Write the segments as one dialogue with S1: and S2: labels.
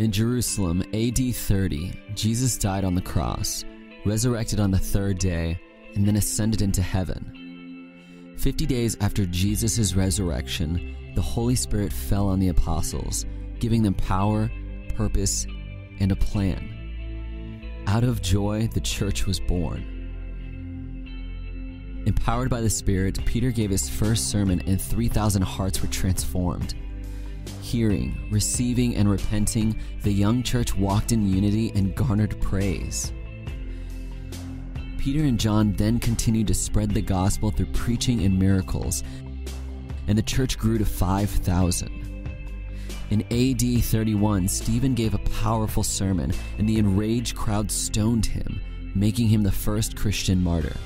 S1: In Jerusalem, AD 30, Jesus died on the cross, resurrected on the third day, and then ascended into heaven. Fifty days after Jesus' resurrection, the Holy Spirit fell on the apostles, giving them power, purpose, and a plan. Out of joy, the church was born. Empowered by the Spirit, Peter gave his first sermon, and 3,000 hearts were transformed. Hearing, receiving, and repenting, the young church walked in unity and garnered praise. Peter and John then continued to spread the gospel through preaching and miracles, and the church grew to 5,000. In AD 31, Stephen gave a powerful sermon, and the enraged crowd stoned him, making him the first Christian martyr.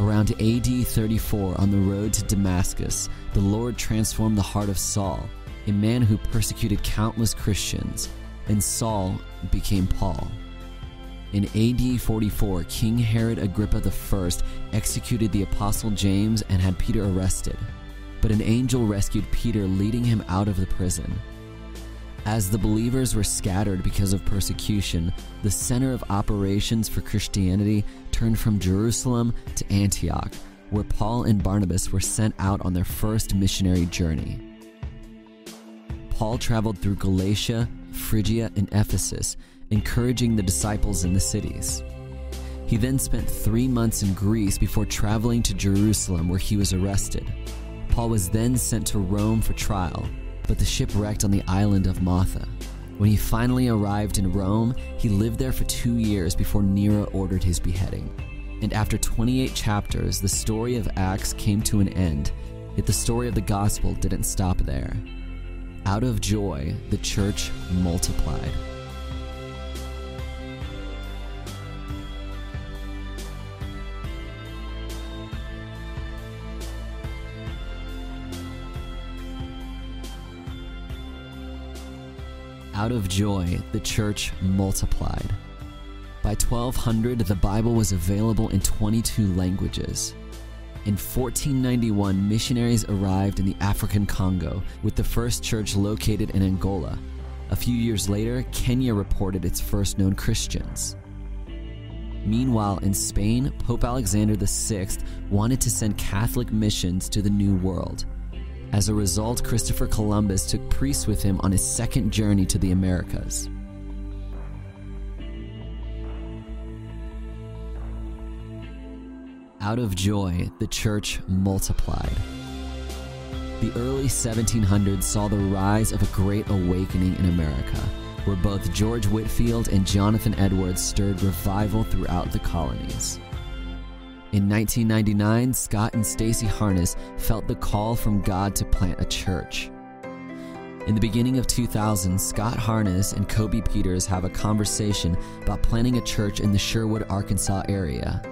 S1: Around AD 34, on the road to Damascus, the Lord transformed the heart of Saul, a man who persecuted countless Christians, and Saul became Paul. In AD 44, King Herod Agrippa I executed the Apostle James and had Peter arrested, but an angel rescued Peter, leading him out of the prison. As the believers were scattered because of persecution, the center of operations for Christianity turned from Jerusalem to Antioch, where Paul and Barnabas were sent out on their first missionary journey. Paul traveled through Galatia, Phrygia, and Ephesus, encouraging the disciples in the cities. He then spent three months in Greece before traveling to Jerusalem, where he was arrested. Paul was then sent to Rome for trial but the ship wrecked on the island of Malta. When he finally arrived in Rome, he lived there for two years before Nero ordered his beheading. And after 28 chapters, the story of Acts came to an end, yet the story of the gospel didn't stop there. Out of joy, the church multiplied. Out of joy, the church multiplied. By 1200, the Bible was available in 22 languages. In 1491, missionaries arrived in the African Congo, with the first church located in Angola. A few years later, Kenya reported its first known Christians. Meanwhile, in Spain, Pope Alexander VI wanted to send Catholic missions to the New World. As a result, Christopher Columbus took priests with him on his second journey to the Americas. Out of joy, the church multiplied. The early 1700s saw the rise of a great awakening in America, where both George Whitefield and Jonathan Edwards stirred revival throughout the colonies. In 1999, Scott and Stacy Harness felt the call from God to plant a church. In the beginning of 2000, Scott Harness and Kobe Peters have a conversation about planting a church in the Sherwood, Arkansas area.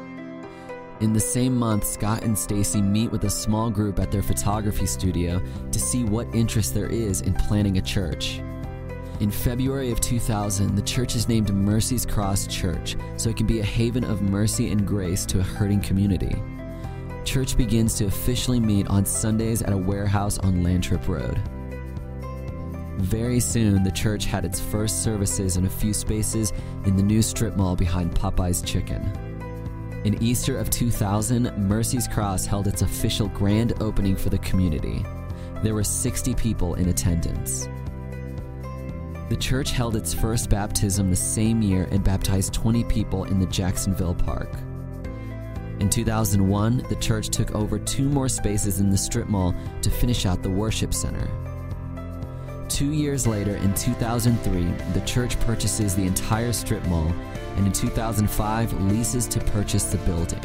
S1: In the same month, Scott and Stacy meet with a small group at their photography studio to see what interest there is in planting a church. In February of 2000, the church is named Mercy's Cross Church so it can be a haven of mercy and grace to a hurting community. Church begins to officially meet on Sundays at a warehouse on Lantrip Road. Very soon, the church had its first services in a few spaces in the new strip mall behind Popeye's Chicken. In Easter of 2000, Mercy's Cross held its official grand opening for the community. There were 60 people in attendance. The church held its first baptism the same year and baptized 20 people in the Jacksonville Park. In 2001, the church took over two more spaces in the strip mall to finish out the worship center. Two years later, in 2003, the church purchases the entire strip mall, and in 2005, leases to purchase the building.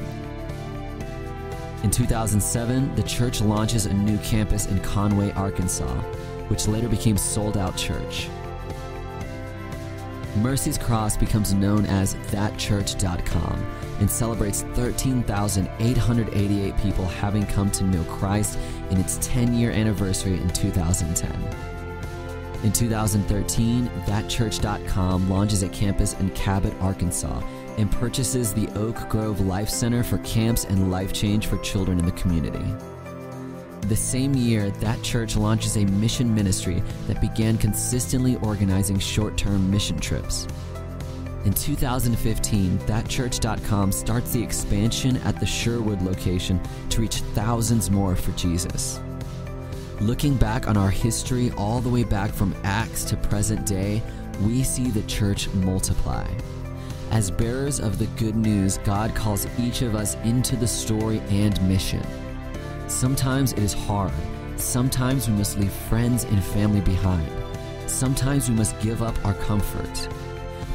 S1: In 2007, the church launches a new campus in Conway, Arkansas, which later became Sold Out Church. Mercy's Cross becomes known as thatchurch.com and celebrates 13,888 people having come to know Christ in its 10 year anniversary in 2010. In 2013, thatchurch.com launches a campus in Cabot, Arkansas, and purchases the Oak Grove Life Center for camps and life change for children in the community. The same year, that church launches a mission ministry that began consistently organizing short term mission trips. In 2015, thatchurch.com starts the expansion at the Sherwood location to reach thousands more for Jesus. Looking back on our history all the way back from Acts to present day, we see the church multiply. As bearers of the good news, God calls each of us into the story and mission. Sometimes it is hard. Sometimes we must leave friends and family behind. Sometimes we must give up our comfort.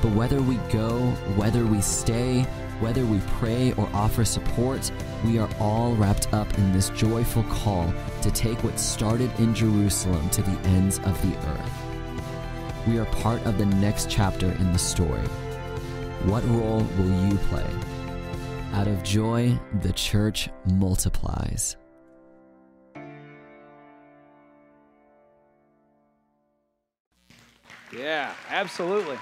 S1: But whether we go, whether we stay, whether we pray or offer support, we are all wrapped up in this joyful call to take what started in Jerusalem to the ends of the earth. We are part of the next chapter in the story. What role will you play? Out of joy, the church multiplies.
S2: Yeah, absolutely.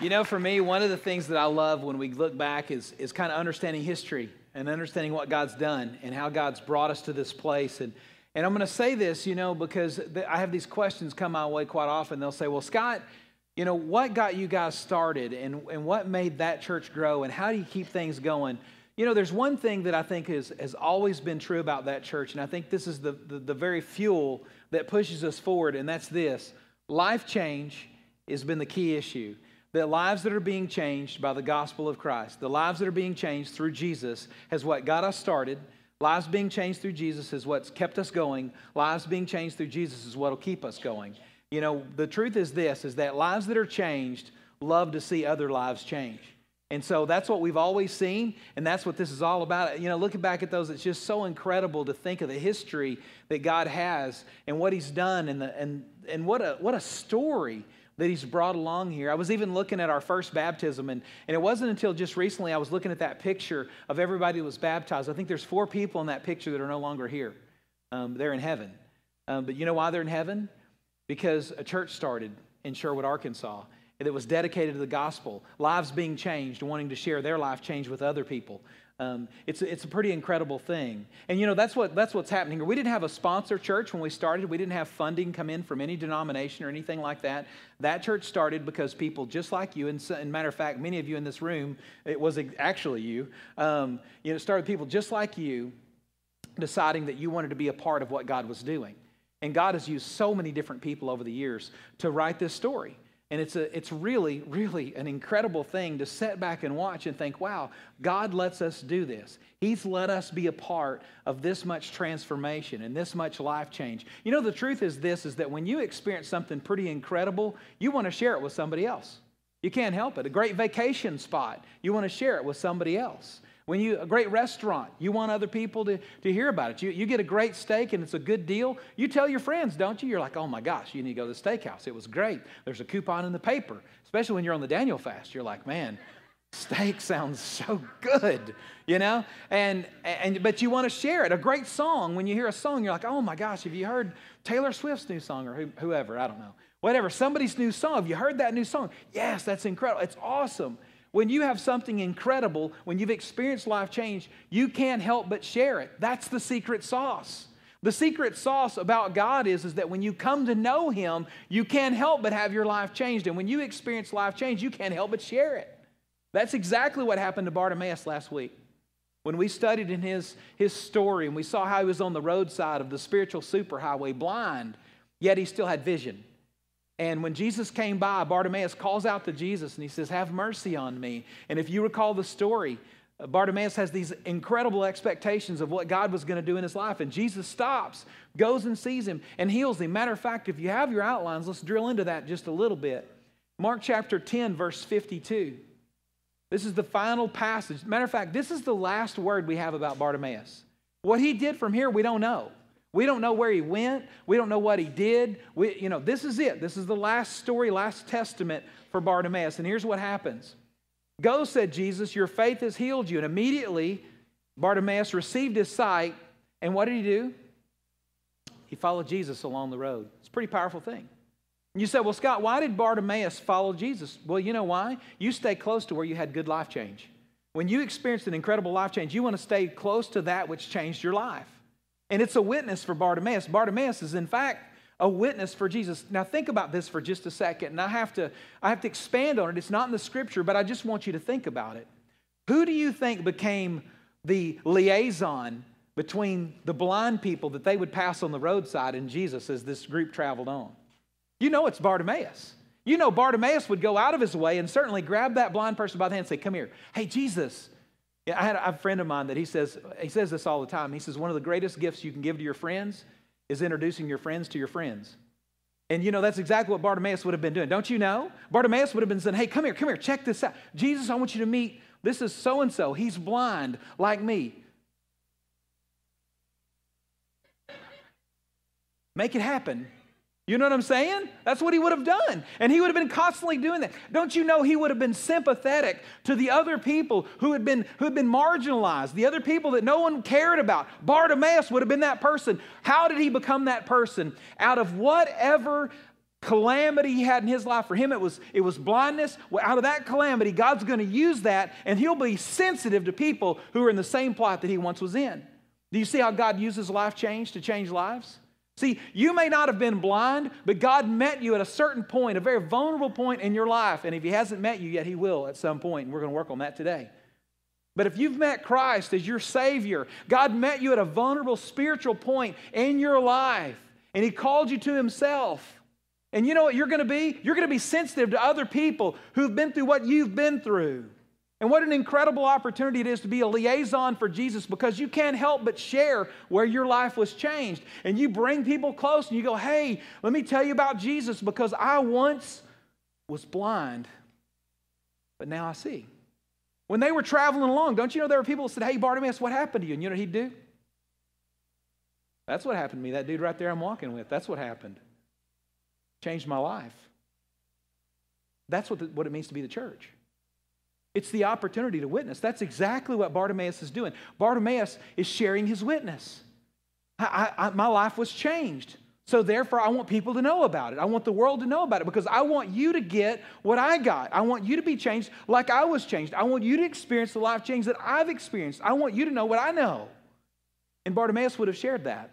S2: You know, for me, one of the things that I love when we look back is, is kind of understanding history and understanding what God's done and how God's brought us to this place. And, and I'm going to say this, you know, because I have these questions come my way quite often. They'll say, Well, Scott, you know, what got you guys started and, and what made that church grow and how do you keep things going? You know, there's one thing that I think is, has always been true about that church, and I think this is the, the, the very fuel that pushes us forward, and that's this life change has been the key issue that lives that are being changed by the gospel of Christ, the lives that are being changed through Jesus, has what got us started. Lives being changed through Jesus is what's kept us going. Lives being changed through Jesus is what'll keep us going. You know, the truth is this is that lives that are changed love to see other lives change. And so that's what we've always seen, and that's what this is all about. You know, looking back at those, it's just so incredible to think of the history that God has and what He's done, and, the, and, and what, a, what a story that he's brought along here. I was even looking at our first baptism, and, and it wasn't until just recently I was looking at that picture of everybody that was baptized. I think there's four people in that picture that are no longer here. Um, they're in heaven. Um, but you know why they're in heaven? Because a church started in Sherwood, Arkansas that was dedicated to the gospel, lives being changed, wanting to share their life change with other people. Um, it's, it's a pretty incredible thing. And you know, that's, what, that's what's happening here. We didn't have a sponsor church when we started. We didn't have funding come in from any denomination or anything like that. That church started because people just like you, and, so, and matter of fact, many of you in this room, it was actually you, um, you know, started people just like you deciding that you wanted to be a part of what God was doing. And God has used so many different people over the years to write this story. And it's, a, it's really, really an incredible thing to sit back and watch and think, wow, God lets us do this. He's let us be a part of this much transformation and this much life change. You know, the truth is this is that when you experience something pretty incredible, you want to share it with somebody else. You can't help it. A great vacation spot, you want to share it with somebody else. When you a great restaurant, you want other people to, to hear about it. You, you get a great steak and it's a good deal. You tell your friends, don't you? You're like, oh my gosh, you need to go to the steakhouse. It was great. There's a coupon in the paper. Especially when you're on the Daniel fast. You're like, man, steak sounds so good, you know? And and but you want to share it. A great song, when you hear a song, you're like, oh my gosh, have you heard Taylor Swift's new song or whoever? I don't know. Whatever, somebody's new song. Have you heard that new song? Yes, that's incredible. It's awesome. When you have something incredible, when you've experienced life change, you can't help but share it. That's the secret sauce. The secret sauce about God is, is that when you come to know Him, you can't help but have your life changed. And when you experience life change, you can't help but share it. That's exactly what happened to Bartimaeus last week. When we studied in his, his story and we saw how he was on the roadside of the spiritual superhighway, blind, yet he still had vision. And when Jesus came by, Bartimaeus calls out to Jesus and he says, Have mercy on me. And if you recall the story, uh, Bartimaeus has these incredible expectations of what God was going to do in his life. And Jesus stops, goes and sees him, and heals him. Matter of fact, if you have your outlines, let's drill into that just a little bit. Mark chapter 10, verse 52. This is the final passage. Matter of fact, this is the last word we have about Bartimaeus. What he did from here, we don't know. We don't know where he went. We don't know what he did. We, you know, this is it. This is the last story, last testament for Bartimaeus. And here's what happens Go, said Jesus, your faith has healed you. And immediately, Bartimaeus received his sight. And what did he do? He followed Jesus along the road. It's a pretty powerful thing. And you say, well, Scott, why did Bartimaeus follow Jesus? Well, you know why? You stay close to where you had good life change. When you experienced an incredible life change, you want to stay close to that which changed your life. And it's a witness for Bartimaeus. Bartimaeus is, in fact, a witness for Jesus. Now think about this for just a second, and I have to I have to expand on it. It's not in the scripture, but I just want you to think about it. Who do you think became the liaison between the blind people that they would pass on the roadside and Jesus as this group traveled on? You know it's Bartimaeus. You know Bartimaeus would go out of his way and certainly grab that blind person by the hand and say, Come here. Hey, Jesus. Yeah, I had a friend of mine that he says, he says this all the time. He says, One of the greatest gifts you can give to your friends is introducing your friends to your friends. And you know, that's exactly what Bartimaeus would have been doing. Don't you know? Bartimaeus would have been saying, Hey, come here, come here, check this out. Jesus, I want you to meet, this is so and so. He's blind like me. Make it happen. You know what I'm saying? That's what he would have done. And he would have been constantly doing that. Don't you know he would have been sympathetic to the other people who had been who had been marginalized, the other people that no one cared about. Bartimaeus would have been that person. How did he become that person? Out of whatever calamity he had in his life for him it was it was blindness well, out of that calamity god's going to use that and he'll be sensitive to people who are in the same plot that he once was in do you see how god uses life change to change lives See, you may not have been blind, but God met you at a certain point, a very vulnerable point in your life. And if He hasn't met you yet, He will at some point. And we're going to work on that today. But if you've met Christ as your Savior, God met you at a vulnerable spiritual point in your life, and He called you to Himself. And you know what you're going to be? You're going to be sensitive to other people who've been through what you've been through. And what an incredible opportunity it is to be a liaison for Jesus because you can't help but share where your life was changed. And you bring people close and you go, hey, let me tell you about Jesus because I once was blind, but now I see. When they were traveling along, don't you know there were people that said, hey, Bartimaeus, what happened to you? And you know what he'd do? That's what happened to me. That dude right there I'm walking with, that's what happened. Changed my life. That's what, the, what it means to be the church. It's the opportunity to witness. That's exactly what Bartimaeus is doing. Bartimaeus is sharing his witness. I, I, my life was changed. So, therefore, I want people to know about it. I want the world to know about it because I want you to get what I got. I want you to be changed like I was changed. I want you to experience the life change that I've experienced. I want you to know what I know. And Bartimaeus would have shared that.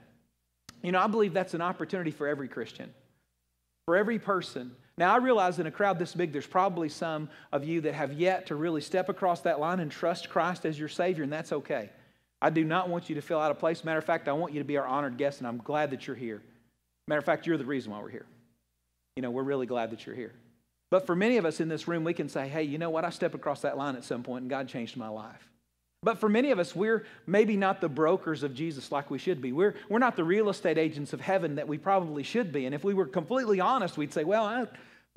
S2: You know, I believe that's an opportunity for every Christian, for every person now, I realize in a crowd this big, there's probably some of you that have yet to really step across that line and trust Christ as your Savior, and that's okay. I do not want you to feel out of place. Matter of fact, I want you to be our honored guest, and I'm glad that you're here. Matter of fact, you're the reason why we're here. You know, we're really glad that you're here. But for many of us in this room, we can say, hey, you know what? I stepped across that line at some point, and God changed my life. But for many of us, we're maybe not the brokers of Jesus like we should be. We're, we're not the real estate agents of heaven that we probably should be. And if we were completely honest, we'd say, well, I,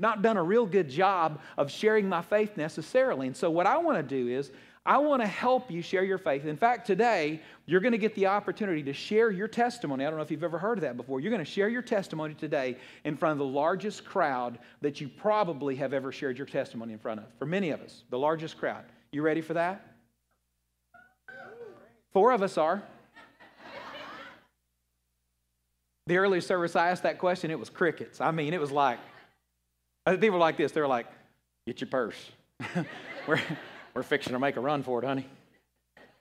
S2: not done a real good job of sharing my faith necessarily. And so, what I want to do is, I want to help you share your faith. In fact, today, you're going to get the opportunity to share your testimony. I don't know if you've ever heard of that before. You're going to share your testimony today in front of the largest crowd that you probably have ever shared your testimony in front of. For many of us, the largest crowd. You ready for that? Four of us are. The early service, I asked that question, it was crickets. I mean, it was like, Uh, People like this. They're like, get your purse. we're, we're fixing to make a run for it, honey.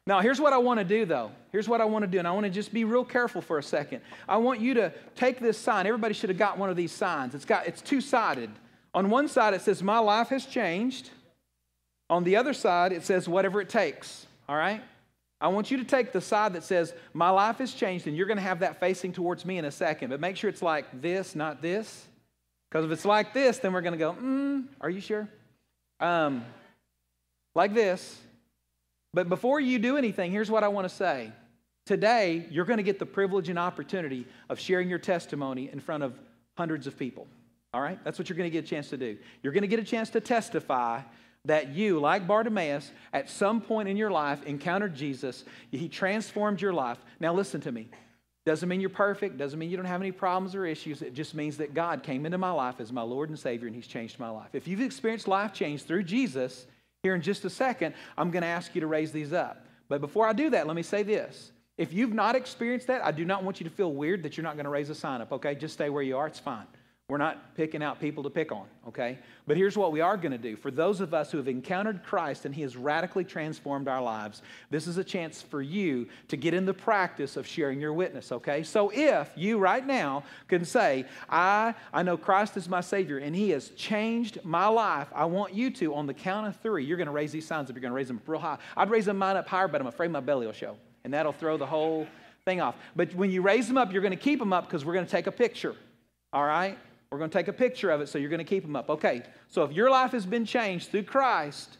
S2: Now, here's what I want to do, though. Here's what I want to do, and I want to just be real careful for a second. I want you to take this sign. Everybody should have got one of these signs. It's got it's two-sided. On one side, it says, My life has changed. On the other side, it says, Whatever it takes. All right? I want you to take the side that says, My life has changed, and you're going to have that facing towards me in a second. But make sure it's like this, not this. Because if it's like this, then we're going to go, mm, are you sure? Um, like this. But before you do anything, here's what I want to say. Today, you're going to get the privilege and opportunity of sharing your testimony in front of hundreds of people. All right? That's what you're going to get a chance to do. You're going to get a chance to testify that you, like Bartimaeus, at some point in your life encountered Jesus. He transformed your life. Now, listen to me. Doesn't mean you're perfect, doesn't mean you don't have any problems or issues. It just means that God came into my life as my Lord and Savior and He's changed my life. If you've experienced life change through Jesus, here in just a second, I'm going to ask you to raise these up. But before I do that, let me say this. If you've not experienced that, I do not want you to feel weird that you're not going to raise a sign up, okay? Just stay where you are, it's fine. We're not picking out people to pick on, okay? But here's what we are going to do. For those of us who have encountered Christ and He has radically transformed our lives, this is a chance for you to get in the practice of sharing your witness, okay? So if you right now can say, I, I know Christ is my Savior and He has changed my life, I want you to, on the count of three, you're going to raise these signs up. You're going to raise them real high. I'd raise them mine up higher, but I'm afraid my belly will show. And that'll throw the whole thing off. But when you raise them up, you're going to keep them up because we're going to take a picture, all right? We're going to take a picture of it, so you're going to keep them up. Okay, so if your life has been changed through Christ,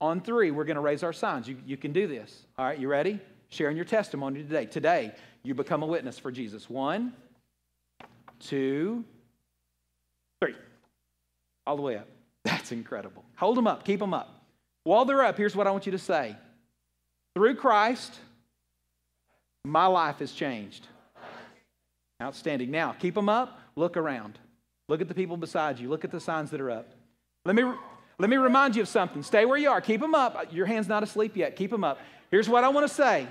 S2: on three, we're going to raise our signs. You, you can do this. All right, you ready? Sharing your testimony today. Today, you become a witness for Jesus. One, two, three. All the way up. That's incredible. Hold them up, keep them up. While they're up, here's what I want you to say Through Christ, my life has changed. Outstanding. Now, keep them up, look around. Look at the people beside you. Look at the signs that are up. Let me, let me remind you of something. Stay where you are. Keep them up. Your hand's not asleep yet. Keep them up. Here's what I want to say.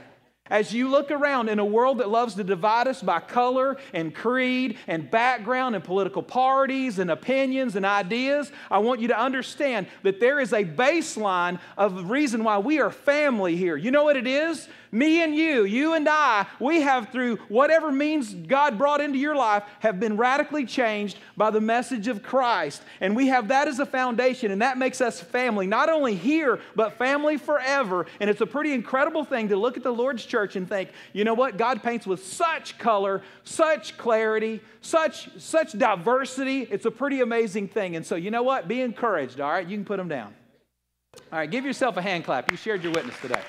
S2: As you look around in a world that loves to divide us by color and creed and background and political parties and opinions and ideas, I want you to understand that there is a baseline of reason why we are family here. You know what it is? Me and you, you and I, we have through whatever means God brought into your life, have been radically changed by the message of Christ. And we have that as a foundation, and that makes us family, not only here, but family forever. And it's a pretty incredible thing to look at the Lord's church and think, you know what? God paints with such color, such clarity, such, such diversity. It's a pretty amazing thing. And so, you know what? Be encouraged, all right? You can put them down. All right, give yourself a hand clap. You shared your witness today.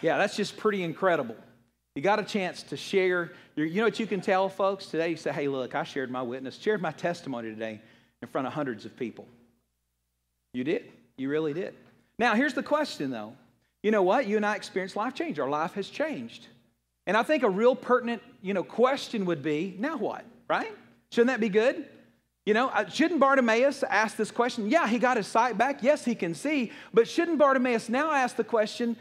S2: Yeah, that's just pretty incredible. You got a chance to share. Your, you know what you can tell folks today? You say, hey, look, I shared my witness, shared my testimony today in front of hundreds of people. You did. You really did. Now, here's the question, though. You know what? You and I experienced life change. Our life has changed. And I think a real pertinent, you know, question would be, now what? Right? Shouldn't that be good? You know, uh, shouldn't Bartimaeus ask this question? Yeah, he got his sight back. Yes, he can see. But shouldn't Bartimaeus now ask the question,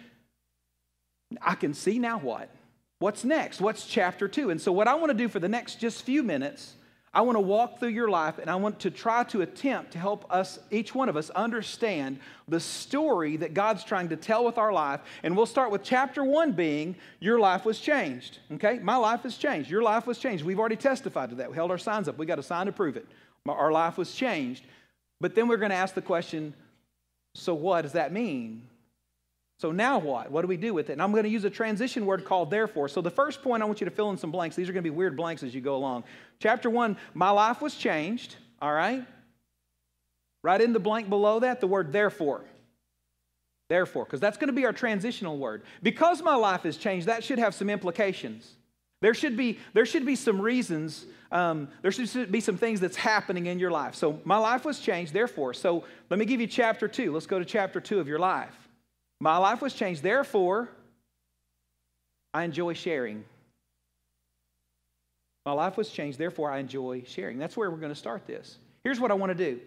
S2: I can see now what? What's next? What's chapter two? And so, what I want to do for the next just few minutes, I want to walk through your life and I want to try to attempt to help us, each one of us, understand the story that God's trying to tell with our life. And we'll start with chapter one being, Your life was changed. Okay? My life has changed. Your life was changed. We've already testified to that. We held our signs up. We got a sign to prove it. Our life was changed. But then we're going to ask the question so, what does that mean? So now what? What do we do with it? And I'm going to use a transition word called therefore. So the first point, I want you to fill in some blanks. These are going to be weird blanks as you go along. Chapter one, my life was changed. All right? Right in the blank below that, the word therefore. Therefore, because that's going to be our transitional word. Because my life has changed, that should have some implications. There should be, there should be some reasons, um, there should be some things that's happening in your life. So my life was changed, therefore. So let me give you chapter two. Let's go to chapter two of your life. My life was changed. Therefore, I enjoy sharing. My life was changed. Therefore, I enjoy sharing. That's where we're going to start this. Here's what I want to do.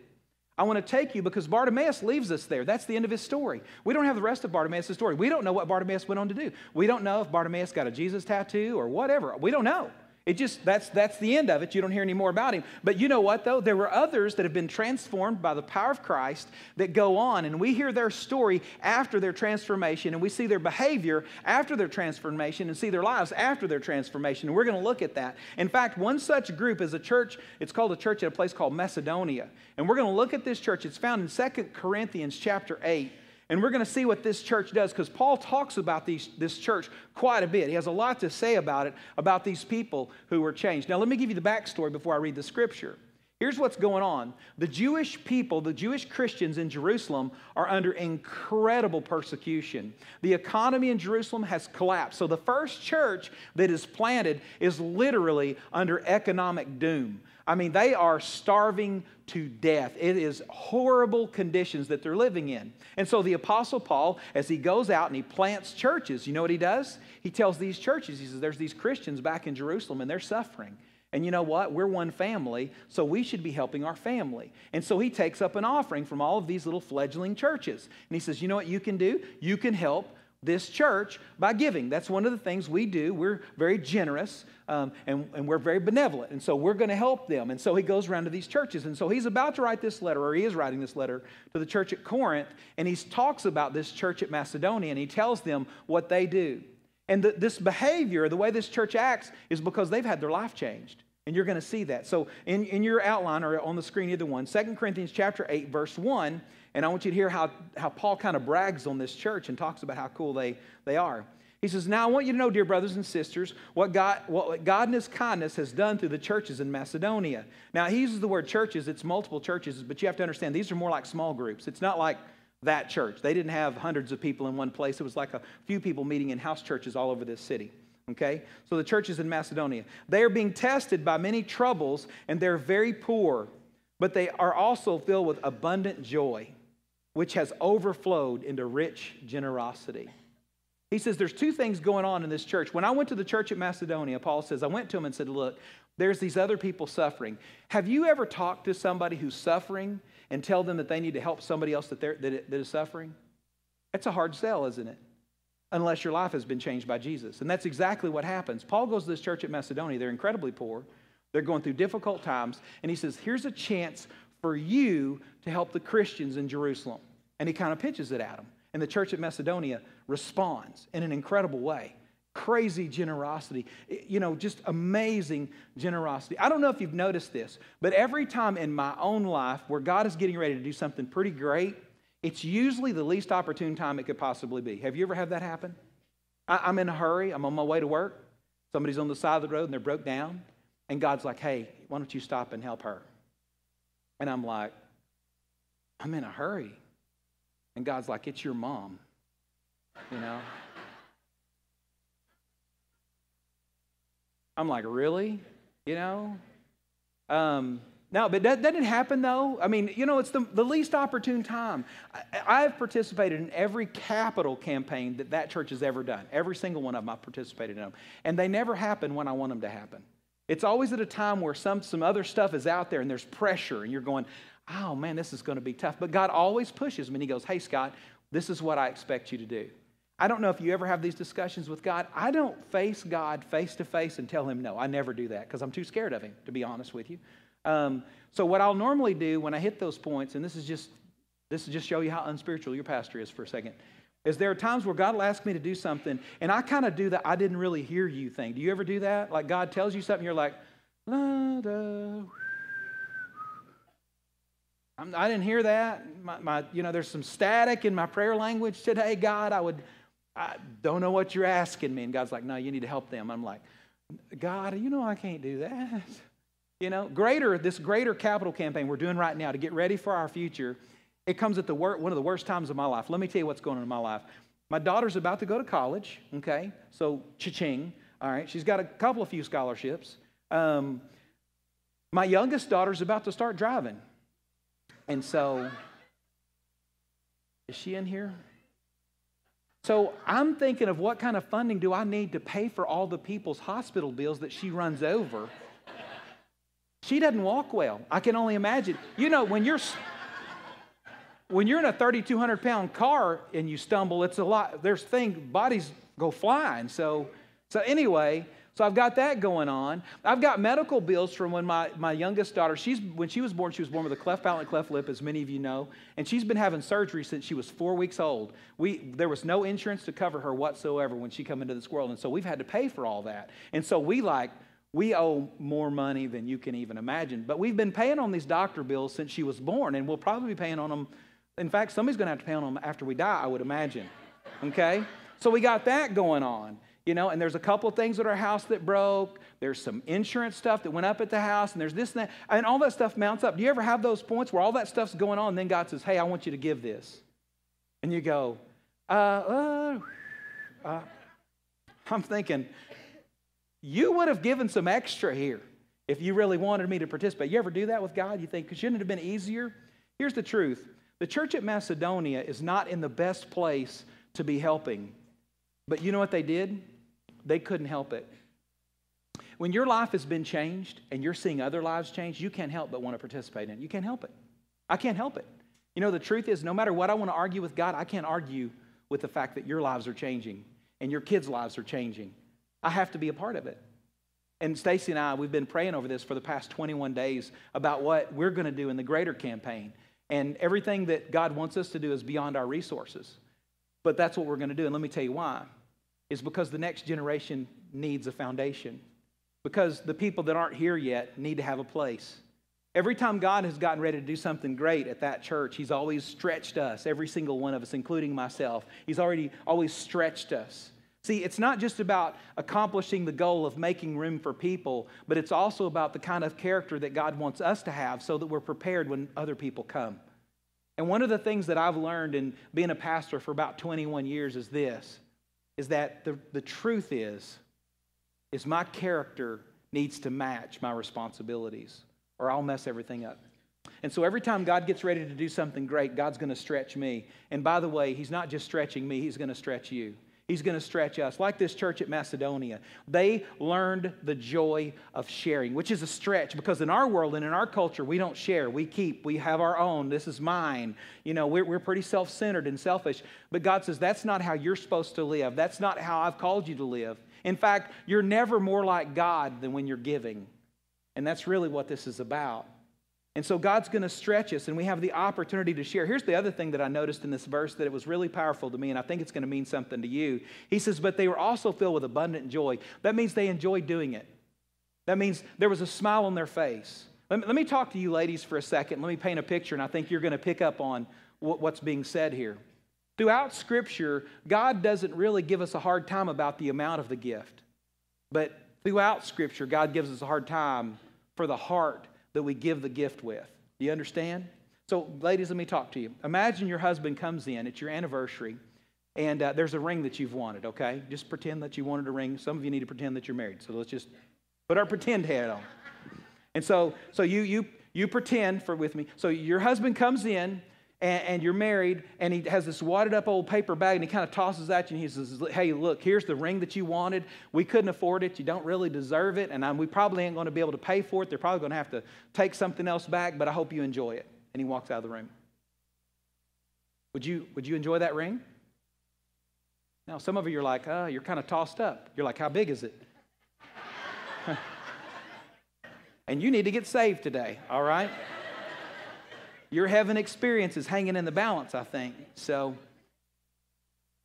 S2: I want to take you because Bartimaeus leaves us there. That's the end of his story. We don't have the rest of Bartimaeus' story. We don't know what Bartimaeus went on to do. We don't know if Bartimaeus got a Jesus tattoo or whatever. We don't know. It just, that's, that's the end of it. You don't hear any more about him. But you know what, though? There were others that have been transformed by the power of Christ that go on, and we hear their story after their transformation, and we see their behavior after their transformation, and see their lives after their transformation. And we're going to look at that. In fact, one such group is a church, it's called a church at a place called Macedonia. And we're going to look at this church. It's found in Second Corinthians chapter 8. And we're going to see what this church does because Paul talks about these, this church quite a bit. He has a lot to say about it, about these people who were changed. Now, let me give you the backstory before I read the scripture. Here's what's going on the Jewish people, the Jewish Christians in Jerusalem, are under incredible persecution. The economy in Jerusalem has collapsed. So, the first church that is planted is literally under economic doom. I mean, they are starving to death. It is horrible conditions that they're living in. And so the Apostle Paul, as he goes out and he plants churches, you know what he does? He tells these churches, he says, There's these Christians back in Jerusalem and they're suffering. And you know what? We're one family, so we should be helping our family. And so he takes up an offering from all of these little fledgling churches. And he says, You know what you can do? You can help this church by giving. That's one of the things we do. We're very generous um, and, and we're very benevolent. And so we're going to help them. And so he goes around to these churches. And so he's about to write this letter, or he is writing this letter to the church at Corinth. And he talks about this church at Macedonia and he tells them what they do. And the, this behavior, the way this church acts, is because they've had their life changed. And you're going to see that. So in, in your outline or on the screen, either one, 2 Corinthians chapter 8, verse 1 and I want you to hear how, how Paul kind of brags on this church and talks about how cool they, they are. He says, Now I want you to know, dear brothers and sisters, what God, what God in His kindness has done through the churches in Macedonia. Now, he uses the word churches, it's multiple churches, but you have to understand these are more like small groups. It's not like that church. They didn't have hundreds of people in one place, it was like a few people meeting in house churches all over this city. Okay? So the churches in Macedonia, they are being tested by many troubles and they're very poor, but they are also filled with abundant joy which has overflowed into rich generosity. He says there's two things going on in this church. When I went to the church at Macedonia, Paul says, I went to him and said, Look, there's these other people suffering. Have you ever talked to somebody who's suffering and tell them that they need to help somebody else that, that, that is suffering? It's a hard sell, isn't it? Unless your life has been changed by Jesus. And that's exactly what happens. Paul goes to this church at Macedonia. They're incredibly poor, they're going through difficult times. And he says, Here's a chance for you to help the Christians in Jerusalem. And he kind of pitches it at them. And the church at Macedonia responds in an incredible way. Crazy generosity, you know, just amazing generosity. I don't know if you've noticed this, but every time in my own life where God is getting ready to do something pretty great, it's usually the least opportune time it could possibly be. Have you ever had that happen? I'm in a hurry, I'm on my way to work, somebody's on the side of the road and they're broke down, and God's like, hey, why don't you stop and help her? And I'm like, I'm in a hurry. And God's like, it's your mom, you know? I'm like, really? You know? Um, no, but that, that, didn't happen though. I mean, you know, it's the, the least opportune time. I, have participated in every capital campaign that that church has ever done. Every single one of them I've participated in them. And they never happen when I want them to happen. It's always at a time where some, some other stuff is out there and there's pressure and you're going, oh man, this is going to be tough. But God always pushes me and He goes, hey, Scott, this is what I expect you to do. I don't know if you ever have these discussions with God. I don't face God face to face and tell Him no. I never do that because I'm too scared of Him, to be honest with you. Um, so what I'll normally do when I hit those points, and this is just this is just show you how unspiritual your pastor is for a second is there are times where God will ask me to do something, and I kind of do that I didn't really hear you thing. Do you ever do that? Like God tells you something, you're like, la, da. I didn't hear that. My, my, you know, there's some static in my prayer language today. God, I would, I don't know what you're asking me. And God's like, no, you need to help them. I'm like, God, you know I can't do that. You know, greater, this greater capital campaign we're doing right now to get ready for our future it comes at the wor- one of the worst times of my life. Let me tell you what's going on in my life. My daughter's about to go to college, okay? So, cha-ching, all right? She's got a couple of few scholarships. Um, my youngest daughter's about to start driving. And so, is she in here? So I'm thinking of what kind of funding do I need to pay for all the people's hospital bills that she runs over. She doesn't walk well. I can only imagine. You know, when you're when you're in a 3,200 pound car and you stumble, it's a lot. There's things, bodies go flying. So, so anyway, so I've got that going on. I've got medical bills from when my, my youngest daughter, she's, when she was born, she was born with a cleft palate and cleft lip, as many of you know, and she's been having surgery since she was four weeks old. We, there was no insurance to cover her whatsoever when she come into this world, and so we've had to pay for all that. And so we like, we owe more money than you can even imagine. But we've been paying on these doctor bills since she was born, and we'll probably be paying on them in fact, somebody's going to have to pay on them after we die, I would imagine. Okay? So we got that going on. You know, and there's a couple of things at our house that broke. There's some insurance stuff that went up at the house, and there's this and that. And all that stuff mounts up. Do you ever have those points where all that stuff's going on, and then God says, Hey, I want you to give this? And you go, uh, uh, uh. I'm thinking, you would have given some extra here if you really wanted me to participate. You ever do that with God? You think, shouldn't it have been easier? Here's the truth the church at Macedonia is not in the best place to be helping. But you know what they did? They couldn't help it. When your life has been changed and you're seeing other lives change, you can't help but want to participate in it. You can't help it. I can't help it. You know, the truth is, no matter what I want to argue with God, I can't argue with the fact that your lives are changing and your kids' lives are changing. I have to be a part of it. And Stacy and I, we've been praying over this for the past 21 days about what we're going to do in the greater campaign. And everything that God wants us to do is beyond our resources. But that's what we're going to do. And let me tell you why. Is because the next generation needs a foundation. Because the people that aren't here yet need to have a place. Every time God has gotten ready to do something great at that church, He's always stretched us, every single one of us, including myself. He's already always stretched us. See, it's not just about accomplishing the goal of making room for people, but it's also about the kind of character that God wants us to have so that we're prepared when other people come. And one of the things that I've learned in being a pastor for about 21 years is this is that the, the truth is is my character needs to match my responsibilities or I'll mess everything up. And so every time God gets ready to do something great, God's going to stretch me. And by the way, He's not just stretching me, He's going to stretch you. He's going to stretch us. Like this church at Macedonia, they learned the joy of sharing, which is a stretch because in our world and in our culture, we don't share. We keep, we have our own. This is mine. You know, we're, we're pretty self centered and selfish. But God says, that's not how you're supposed to live. That's not how I've called you to live. In fact, you're never more like God than when you're giving. And that's really what this is about. And so God's going to stretch us, and we have the opportunity to share. Here's the other thing that I noticed in this verse that it was really powerful to me, and I think it's going to mean something to you. He says, But they were also filled with abundant joy. That means they enjoyed doing it. That means there was a smile on their face. Let me, let me talk to you ladies for a second. Let me paint a picture, and I think you're going to pick up on what, what's being said here. Throughout Scripture, God doesn't really give us a hard time about the amount of the gift. But throughout Scripture, God gives us a hard time for the heart that we give the gift with. Do you understand? So, ladies, let me talk to you. Imagine your husband comes in, it's your anniversary, and uh, there's a ring that you've wanted, okay? Just pretend that you wanted a ring. Some of you need to pretend that you're married. So let's just put our pretend hat on. And so, so you, you, you pretend for with me. So your husband comes in, and, and, you're married, and he has this wadded up old paper bag, and he kind of tosses at you, and he says, Hey, look, here's the ring that you wanted. We couldn't afford it. You don't really deserve it, and I'm, we probably ain't going to be able to pay for it. They're probably going to have to take something else back, but I hope you enjoy it. And he walks out of the room. Would you, would you enjoy that ring? Now, some of you are like, oh, you're kind of tossed up. You're like, how big is it? and you need to get saved today, all right? Your heaven experience is hanging in the balance, I think. So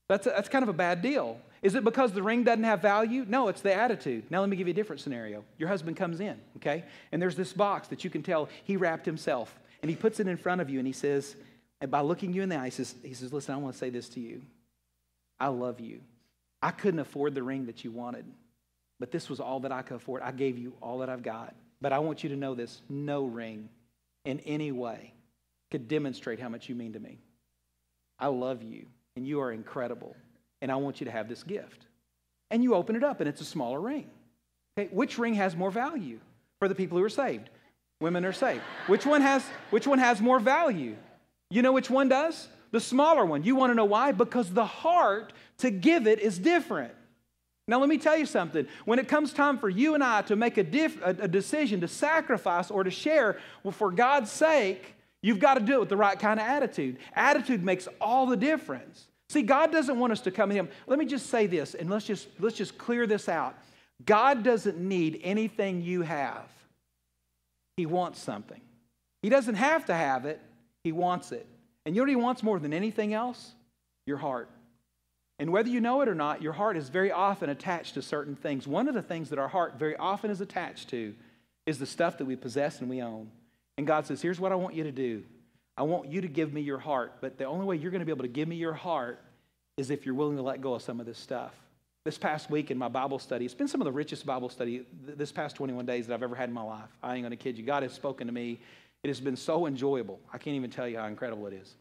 S2: that's, a, that's kind of a bad deal. Is it because the ring doesn't have value? No, it's the attitude. Now, let me give you a different scenario. Your husband comes in, okay? And there's this box that you can tell he wrapped himself. And he puts it in front of you and he says, and by looking you in the eye, he says, he says, Listen, I want to say this to you. I love you. I couldn't afford the ring that you wanted, but this was all that I could afford. I gave you all that I've got. But I want you to know this no ring in any way could demonstrate how much you mean to me. I love you, and you are incredible, and I want you to have this gift. And you open it up, and it's a smaller ring. Okay, which ring has more value for the people who are saved? Women are saved. Which one has which one has more value? You know which one does? The smaller one. You want to know why? Because the heart to give it is different. Now, let me tell you something. When it comes time for you and I to make a, a, a decision to sacrifice or to share well, for God's sake, You've got to do it with the right kind of attitude. Attitude makes all the difference. See, God doesn't want us to come to Him. Let me just say this, and let's just, let's just clear this out. God doesn't need anything you have, He wants something. He doesn't have to have it, He wants it. And you know what He wants more than anything else? Your heart. And whether you know it or not, your heart is very often attached to certain things. One of the things that our heart very often is attached to is the stuff that we possess and we own. And God says, Here's what I want you to do. I want you to give me your heart, but the only way you're going to be able to give me your heart is if you're willing to let go of some of this stuff. This past week in my Bible study, it's been some of the richest Bible study this past 21 days that I've ever had in my life. I ain't going to kid you. God has spoken to me. It has been so enjoyable. I can't even tell you how incredible it is.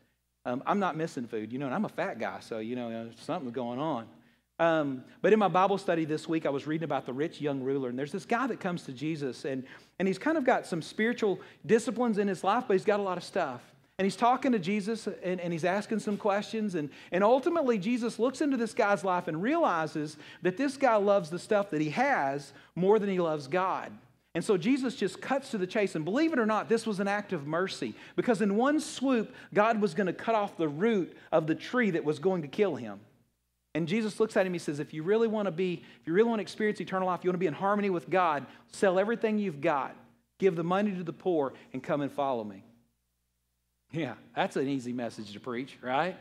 S2: Um, I'm not missing food, you know, and I'm a fat guy, so, you know, something's going on. Um, but in my Bible study this week, I was reading about the rich young ruler, and there's this guy that comes to Jesus, and, and he's kind of got some spiritual disciplines in his life, but he's got a lot of stuff. And he's talking to Jesus, and, and he's asking some questions, and, and ultimately, Jesus looks into this guy's life and realizes that this guy loves the stuff that he has more than he loves God. And so Jesus just cuts to the chase. And believe it or not, this was an act of mercy because in one swoop, God was going to cut off the root of the tree that was going to kill him. And Jesus looks at him, he says, If you really want to be, if you really want to experience eternal life, you want to be in harmony with God, sell everything you've got, give the money to the poor, and come and follow me. Yeah, that's an easy message to preach, right?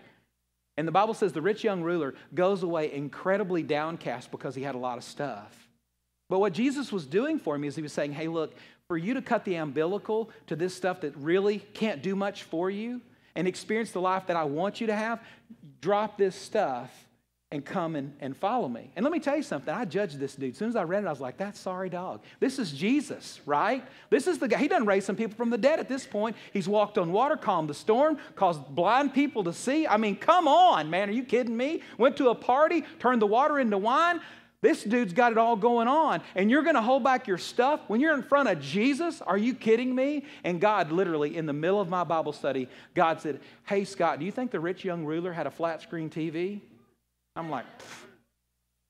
S2: And the Bible says the rich young ruler goes away incredibly downcast because he had a lot of stuff. But what Jesus was doing for me is he was saying, hey, look, for you to cut the umbilical to this stuff that really can't do much for you and experience the life that I want you to have, drop this stuff and come and, and follow me. And let me tell you something. I judged this dude. As soon as I read it, I was like, that's sorry dog. This is Jesus, right? This is the guy. He doesn't raise some people from the dead at this point. He's walked on water, calmed the storm, caused blind people to see. I mean, come on, man. Are you kidding me? Went to a party, turned the water into wine. This dude's got it all going on, and you're going to hold back your stuff when you're in front of Jesus? Are you kidding me? And God, literally, in the middle of my Bible study, God said, Hey, Scott, do you think the rich young ruler had a flat screen TV? I'm like,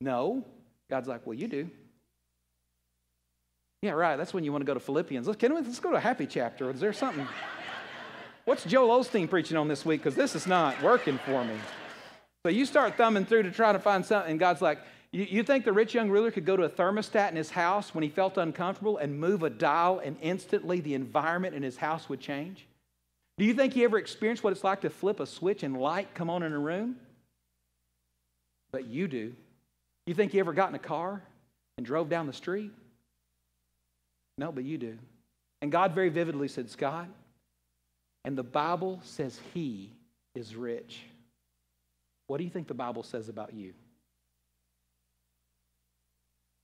S2: No. God's like, Well, you do. Yeah, right. That's when you want to go to Philippians. Let's, can we, let's go to a happy chapter. Is there something? What's Joel Osteen preaching on this week? Because this is not working for me. So you start thumbing through to try to find something, and God's like, you, you think the rich young ruler could go to a thermostat in his house when he felt uncomfortable and move a dial and instantly the environment in his house would change? Do you think he ever experienced what it's like to flip a switch and light come on in a room? But you do. You think you ever got in a car and drove down the street? No, but you do. And God very vividly said, Scott, and the Bible says he is rich. What do you think the Bible says about you?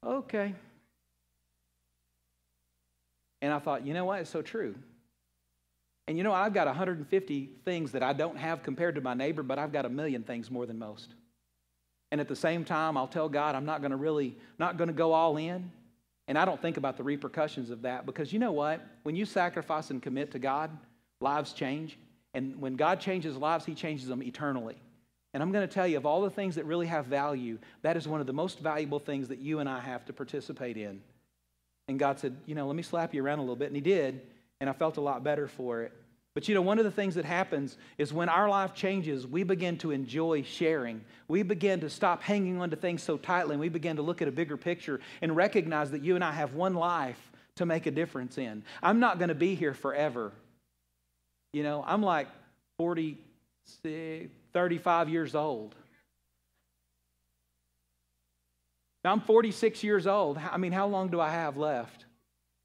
S2: Okay. And I thought, you know what? It's so true. And you know, I've got 150 things that I don't have compared to my neighbor, but I've got a million things more than most. And at the same time, I'll tell God I'm not going to really, not going to go all in. And I don't think about the repercussions of that because you know what? When you sacrifice and commit to God, lives change. And when God changes lives, He changes them eternally. And I'm going to tell you, of all the things that really have value, that is one of the most valuable things that you and I have to participate in. And God said, You know, let me slap you around a little bit. And He did. And I felt a lot better for it. But you know, one of the things that happens is when our life changes, we begin to enjoy sharing. We begin to stop hanging on to things so tightly, and we begin to look at a bigger picture and recognize that you and I have one life to make a difference in. I'm not going to be here forever. You know, I'm like 46, 35 years old. Now, I'm 46 years old. I mean, how long do I have left?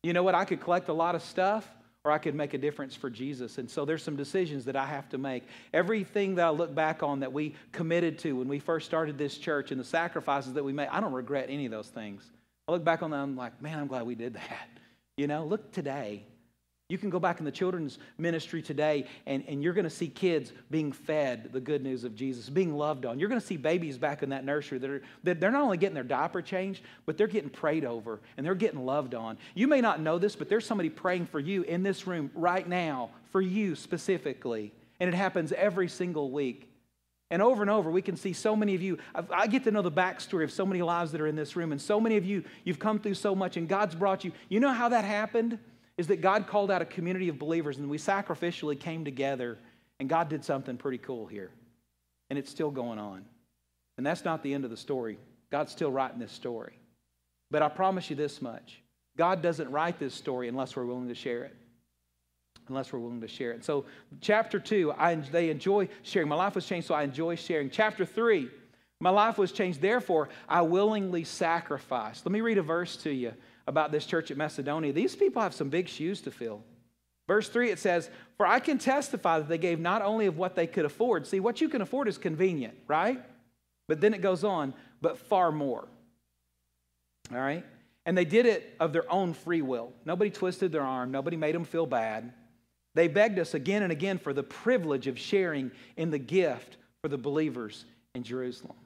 S2: You know what? I could collect a lot of stuff or I could make a difference for Jesus. And so there's some decisions that I have to make. Everything that I look back on that we committed to when we first started this church and the sacrifices that we made, I don't regret any of those things. I look back on them, I'm like, man, I'm glad we did that. You know, look today. You can go back in the children's ministry today and, and you're going to see kids being fed the good news of Jesus, being loved on. You're going to see babies back in that nursery that are that they're not only getting their diaper changed, but they're getting prayed over and they're getting loved on. You may not know this, but there's somebody praying for you in this room right now, for you specifically. And it happens every single week. And over and over, we can see so many of you. I get to know the backstory of so many lives that are in this room, and so many of you, you've come through so much, and God's brought you. You know how that happened? Is that God called out a community of believers and we sacrificially came together and God did something pretty cool here. And it's still going on. And that's not the end of the story. God's still writing this story. But I promise you this much God doesn't write this story unless we're willing to share it. Unless we're willing to share it. So, chapter two, I, they enjoy sharing. My life was changed, so I enjoy sharing. Chapter three, my life was changed, therefore, I willingly sacrificed. Let me read a verse to you about this church at Macedonia. These people have some big shoes to fill. Verse 3, it says, For I can testify that they gave not only of what they could afford. See, what you can afford is convenient, right? But then it goes on, but far more. All right? And they did it of their own free will. Nobody twisted their arm, nobody made them feel bad. They begged us again and again for the privilege of sharing in the gift for the believers in Jerusalem.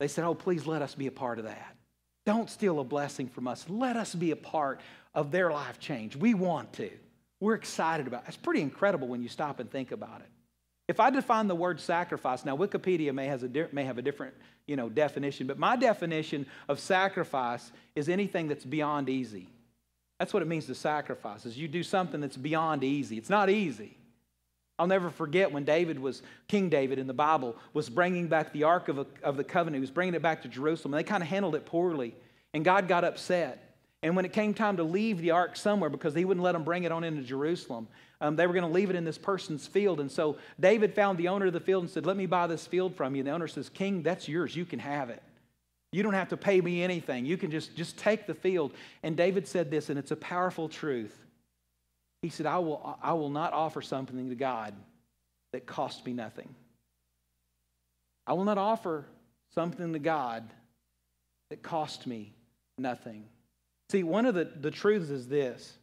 S2: They said, Oh, please let us be a part of that. Don't steal a blessing from us. Let us be a part of their life change. We want to. We're excited about it. It's pretty incredible when you stop and think about it. If I define the word sacrifice, now Wikipedia may, has a may have a different you know, definition, but my definition of sacrifice is anything that's beyond easy. That's what it means to sacrifice, is you do something that's beyond easy. It's not easy. I'll never forget when David was, King David in the Bible, was bringing back the Ark of, a, of the Covenant. He was bringing it back to Jerusalem, and they kind of handled it poorly. And God got upset. And when it came time to leave the ark somewhere, because he wouldn't let them bring it on into Jerusalem, um, they were going to leave it in this person's field. And so David found the owner of the field and said, Let me buy this field from you. And the owner says, King, that's yours. You can have it. You don't have to pay me anything. You can just, just take the field. And David said this, and it's a powerful truth. He said, I will, I will not offer something to God that costs me nothing. I will not offer something to God that cost me nothing. See, one of the, the truths is this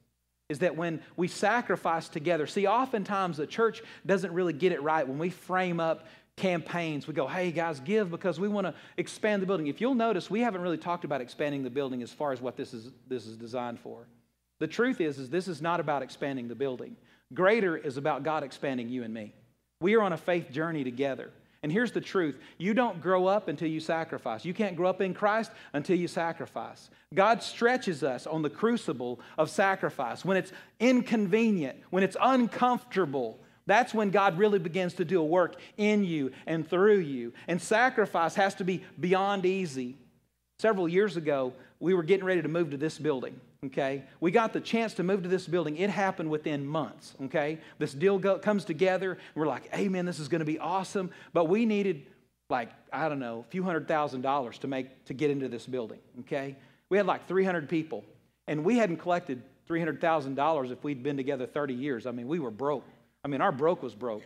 S2: is that when we sacrifice together, see, oftentimes the church doesn't really get it right when we frame up campaigns. We go, hey guys, give because we want to expand the building. If you'll notice, we haven't really talked about expanding the building as far as what this is, this is designed for. The truth is, is this is not about expanding the building. Greater is about God expanding you and me. We are on a faith journey together. And here's the truth you don't grow up until you sacrifice. You can't grow up in Christ until you sacrifice. God stretches us on the crucible of sacrifice. When it's inconvenient, when it's uncomfortable, that's when God really begins to do a work in you and through you. And sacrifice has to be beyond easy. Several years ago, we were getting ready to move to this building okay? We got the chance to move to this building. It happened within months, okay? This deal go, comes together. we're like, amen, this is going to be awesome. But we needed like, I don't know, a few hundred thousand dollars to make to get into this building, okay? We had like 300 people, and we hadn't collected $300,000 if we'd been together 30 years. I mean, we were broke. I mean, our broke was broke.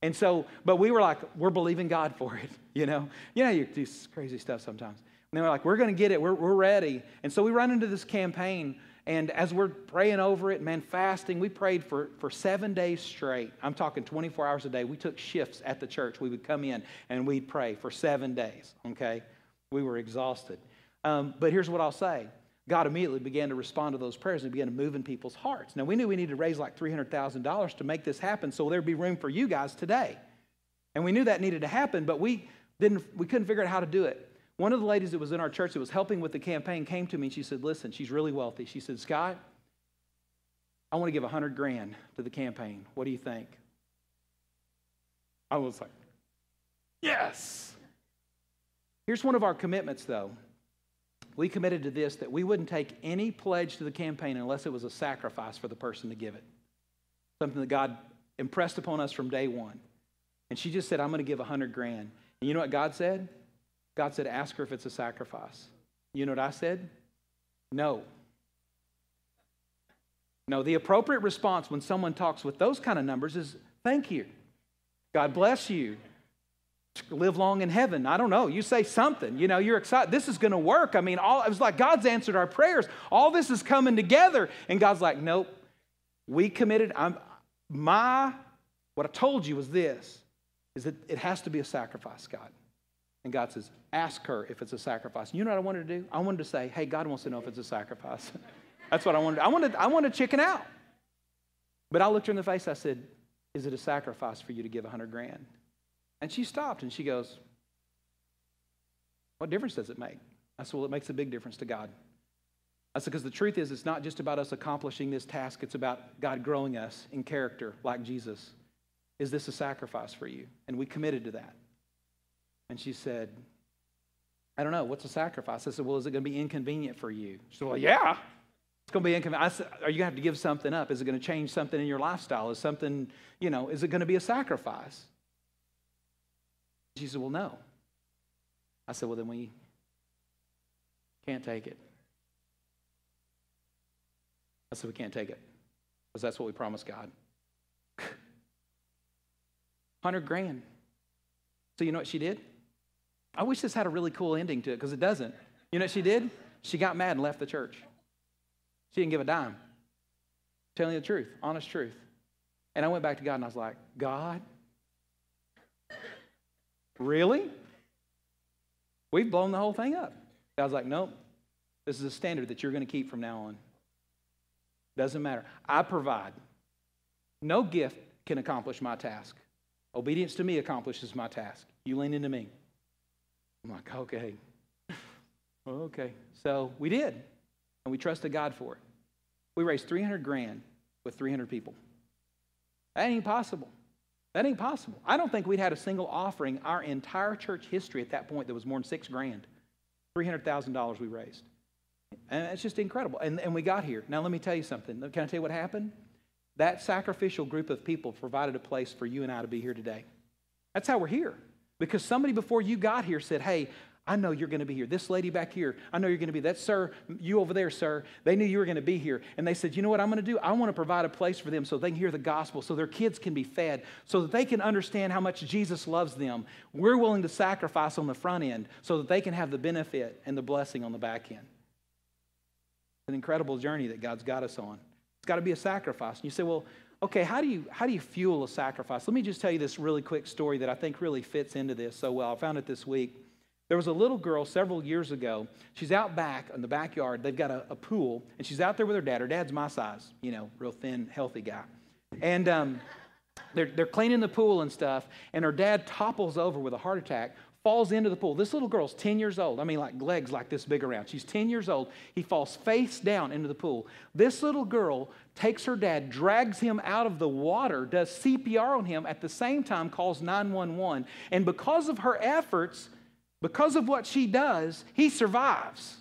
S2: And so, but we were like, we're believing God for it, you know? You know, you do crazy stuff sometimes. And they were like, we're going to get it. We're, we're ready. And so we run into this campaign. And as we're praying over it, man, fasting, we prayed for, for seven days straight. I'm talking 24 hours a day. We took shifts at the church. We would come in and we'd pray for seven days, okay? We were exhausted. Um, but here's what I'll say God immediately began to respond to those prayers and began to move in people's hearts. Now, we knew we needed to raise like $300,000 to make this happen so there'd be room for you guys today. And we knew that needed to happen, but we, didn't, we couldn't figure out how to do it. One of the ladies that was in our church that was helping with the campaign came to me and she said, Listen, she's really wealthy. She said, Scott, I want to give a hundred grand to the campaign. What do you think? I was like, Yes. Here's one of our commitments, though. We committed to this that we wouldn't take any pledge to the campaign unless it was a sacrifice for the person to give it. Something that God impressed upon us from day one. And she just said, I'm going to give a hundred grand. And you know what God said? God said, Ask her if it's a sacrifice. You know what I said? No. No, the appropriate response when someone talks with those kind of numbers is thank you. God bless you. Live long in heaven. I don't know. You say something. You know, you're excited. This is going to work. I mean, all it was like God's answered our prayers. All this is coming together. And God's like, nope. We committed. I'm my what I told you was this is that it has to be a sacrifice, God. And God says, Ask her if it's a sacrifice. You know what I wanted to do? I wanted to say, Hey, God wants to know if it's a sacrifice. That's what I wanted. I wanted, I wanted to chicken out. But I looked her in the face. I said, Is it a sacrifice for you to give a hundred grand? And she stopped and she goes, What difference does it make? I said, Well, it makes a big difference to God. I said, Because the truth is, it's not just about us accomplishing this task, it's about God growing us in character like Jesus. Is this a sacrifice for you? And we committed to that. And she said, I don't know, what's a sacrifice? I said, Well, is it going to be inconvenient for you? She said, Well, yeah. It's going to be inconvenient. I said, Are you going to have to give something up? Is it going to change something in your lifestyle? Is something, you know, is it going to be a sacrifice? She said, Well, no. I said, Well, then we can't take it. I said, We can't take it because that's what we promised God. 100 grand. So, you know what she did? I wish this had a really cool ending to it because it doesn't. You know what she did? She got mad and left the church. She didn't give a dime. Telling you the truth, honest truth. And I went back to God and I was like, God, really? We've blown the whole thing up. I was like, nope, this is a standard that you're going to keep from now on. Doesn't matter. I provide. No gift can accomplish my task. Obedience to me accomplishes my task. You lean into me. I'm like, okay. okay. So we did, and we trusted God for it. We raised 300 grand with 300 people. That ain't possible. That ain't possible. I don't think we'd had a single offering our entire church history at that point that was more than six grand. $300,000 we raised. And it's just incredible. And, and we got here. Now, let me tell you something. Can I tell you what happened? That sacrificial group of people provided a place for you and I to be here today. That's how we're here. Because somebody before you got here said, hey, I know you're going to be here. This lady back here, I know you're going to be. That sir, you over there, sir, they knew you were going to be here. And they said, you know what I'm going to do? I want to provide a place for them so they can hear the gospel, so their kids can be fed, so that they can understand how much Jesus loves them. We're willing to sacrifice on the front end so that they can have the benefit and the blessing on the back end. An incredible journey that God's got us on. It's got to be a sacrifice. And you say, well, okay, how do you how do you fuel a sacrifice? Let me just tell you this really quick story that I think really fits into this so well. I found it this week. There was a little girl several years ago. She's out back in the backyard. They've got a, a pool, and she's out there with her dad. Her dad's my size, you know, real thin, healthy guy. And um, they're, they're cleaning the pool and stuff, and her dad topples over with a heart attack, falls into the pool. This little girl's 10 years old. I mean, like legs like this big around. She's 10 years old. He falls face down into the pool. This little girl takes her dad, drags him out of the water, does CPR on him, at the same time calls 911. And because of her efforts, because of what she does, he survives